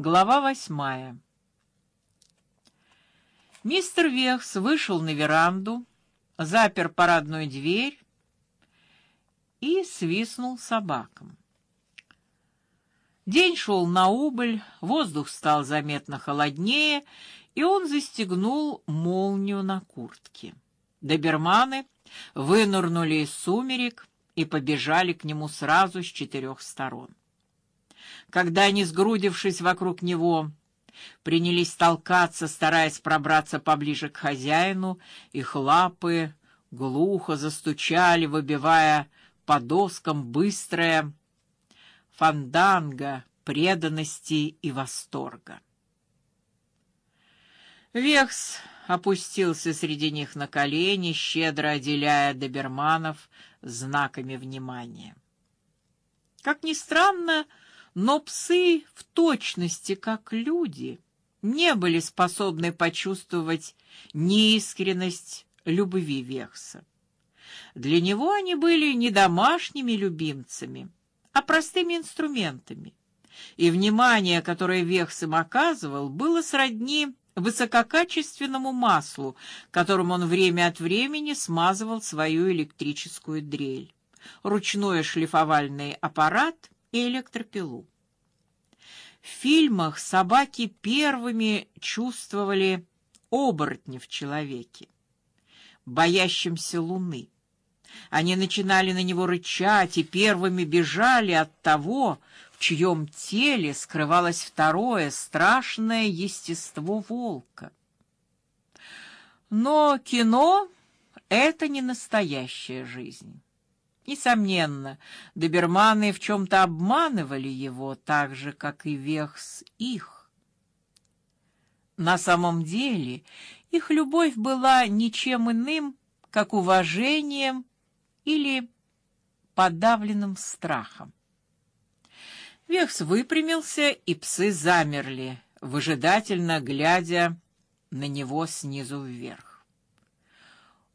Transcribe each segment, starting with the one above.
Глава восьмая. Мистер Вехс вышел на веранду, запер парадную дверь и свистнул собакам. День шел на убыль, воздух стал заметно холоднее, и он застегнул молнию на куртке. Доберманы вынырнули из сумерек и побежали к нему сразу с четырех сторон когда они, сгрудившись вокруг него, принялись толкаться, стараясь пробраться поближе к хозяину, их лапы глухо застучали, выбивая по доскам быстрое фанданго преданности и восторга. Векс опустился среди них на колени, щедро отделяя доберманов знаками внимания. Как ни странно, но псы в точности, как люди, не были способны почувствовать неискренность любви Вехса. Для него они были не домашними любимцами, а простыми инструментами. И внимание, которое Вехс им оказывал, было сродни высококачественному маслу, которым он время от времени смазывал свою электрическую дрель, ручной шлифовальный аппарат и электропилу. В фильмах собаки первыми чувствовали оборотня в человеке, боящемся луны. Они начинали на него рычать и первыми бежали от того, в чьем теле скрывалось второе страшное естество волка. Но кино это не настоящая жизнь. Несомненно, доберманы в чем то обманывали его, так же как и Вехс их. На самом деле, их любовь была ничем иным, как уважением или подавленным страхом. Вехс выпрямился, и псы замерли, выжидательно глядя на него снизу вверх.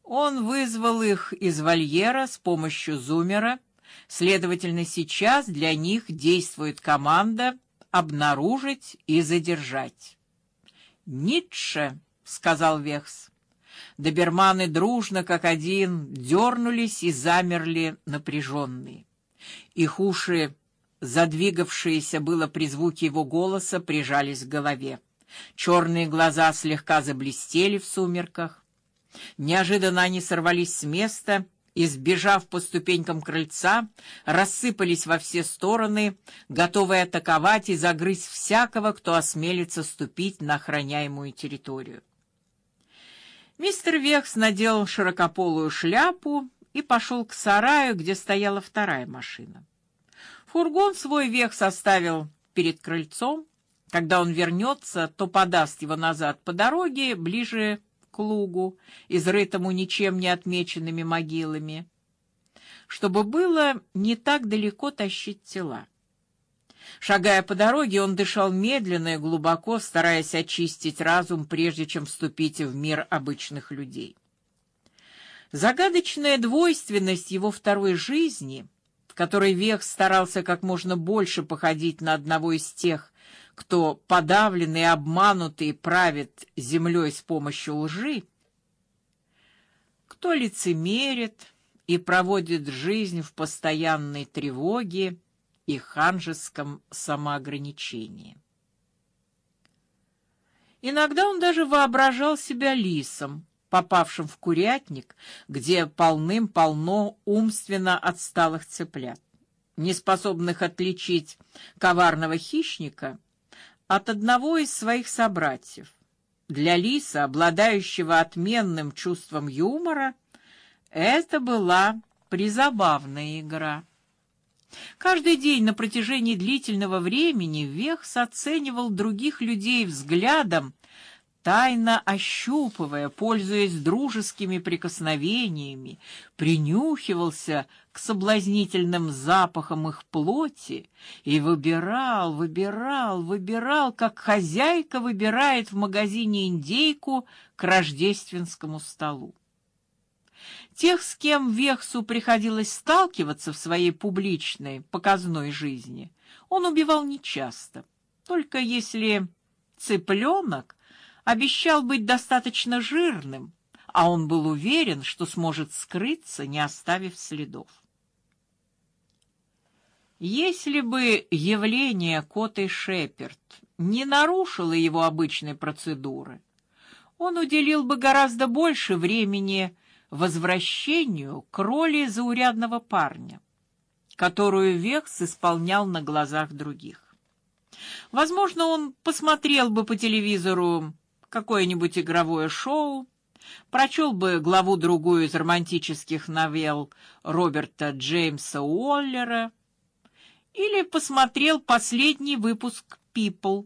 Он вызвал их из вольера с помощью зумера. Следовательно, сейчас для них действует команда обнаружить и задержать. Ницше, сказал Вехс. Доберманы дружно как один дернулись и замерли напряженные. Их уши, задвигавшиеся было при звуке его голоса, прижались к голове. Черные глаза слегка заблестели в сумерках. Неожиданно они сорвались с места и, сбежав по ступенькам крыльца, рассыпались во все стороны, готовые атаковать и загрызть всякого, кто осмелится ступить на охраняемую территорию. Мистер Векс надел широкополую шляпу и пошел к сараю, где стояла вторая машина. Фургон свой Векс оставил перед крыльцом. Когда он вернется, то подаст его назад по дороге ближе к лугу, изрытому ничем не отмеченными могилами, чтобы было не так далеко тащить тела. Шагая по дороге, он дышал медленно и глубоко, стараясь очистить разум, прежде чем вступить в мир обычных людей. Загадочная двойственность его второй жизни, в которой Вех старался как можно больше походить на одного из тех, кто подавленный и обманутый правит землей с помощью лжи, кто лицемерит и проводит жизнь в постоянной тревоге и ханжеском самоограничении. Иногда он даже воображал себя лисом, попавшим в курятник, где полным-полно умственно отсталых цыплят, неспособных отличить коварного хищника от одного из своих собратьев. Для лиса, обладающего отменным чувством юмора, это была призабавная игра. Каждый день на протяжении длительного времени Вехс оценивал других людей взглядом, тайно ощупывая, пользуясь дружескими прикосновениями, принюхивался к соблазнительным запахам их плоти и выбирал, выбирал, выбирал, как хозяйка выбирает в магазине индейку к рождественскому столу. Тех, с кем Вехсу приходилось сталкиваться в своей публичной, показной жизни, он убивал нечасто. Только если цыпленок обещал быть достаточно жирным, а он был уверен, что сможет скрыться, не оставив следов. Если бы явление Коты Шеперд не нарушило его обычной процедуры, он уделил бы гораздо больше времени возвращению к роли заурядного парня, которую Векс исполнял на глазах других. Возможно, он посмотрел бы по телевизору какое-нибудь игровое шоу, прочел бы главу другую из романтических новелл Роберта Джеймса Уоллера или посмотрел последний выпуск People,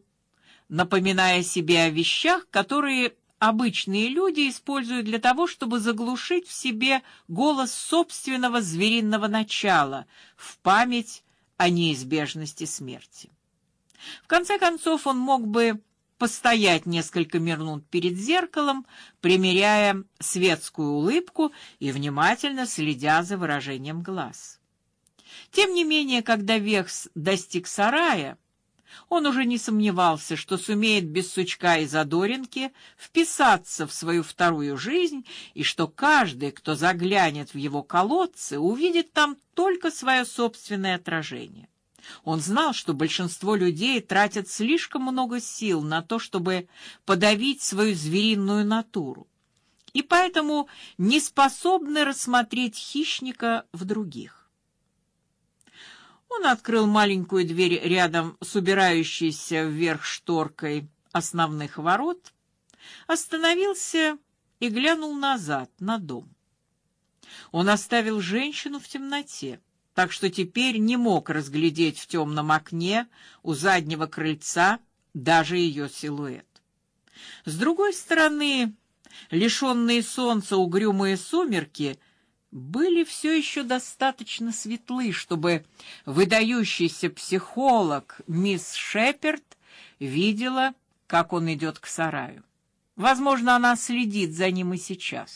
напоминая себе о вещах, которые обычные люди используют для того, чтобы заглушить в себе голос собственного звериного начала в память о неизбежности смерти. В конце концов, он мог бы постоять несколько минут перед зеркалом, примеряя светскую улыбку и внимательно следя за выражением глаз. Тем не менее, когда Векс достиг сарая, он уже не сомневался, что сумеет без сучка и задоринки вписаться в свою вторую жизнь, и что каждый, кто заглянет в его колодцы, увидит там только свое собственное отражение. Он знал, что большинство людей тратят слишком много сил на то, чтобы подавить свою звериную натуру, и поэтому не способны рассмотреть хищника в других. Он открыл маленькую дверь рядом с убирающейся вверх шторкой основных ворот, остановился и глянул назад на дом. Он оставил женщину в темноте так что теперь не мог разглядеть в темном окне у заднего крыльца даже ее силуэт. С другой стороны, лишенные солнца угрюмые сумерки были все еще достаточно светлы, чтобы выдающийся психолог мисс Шеперд видела, как он идет к сараю. Возможно, она следит за ним и сейчас.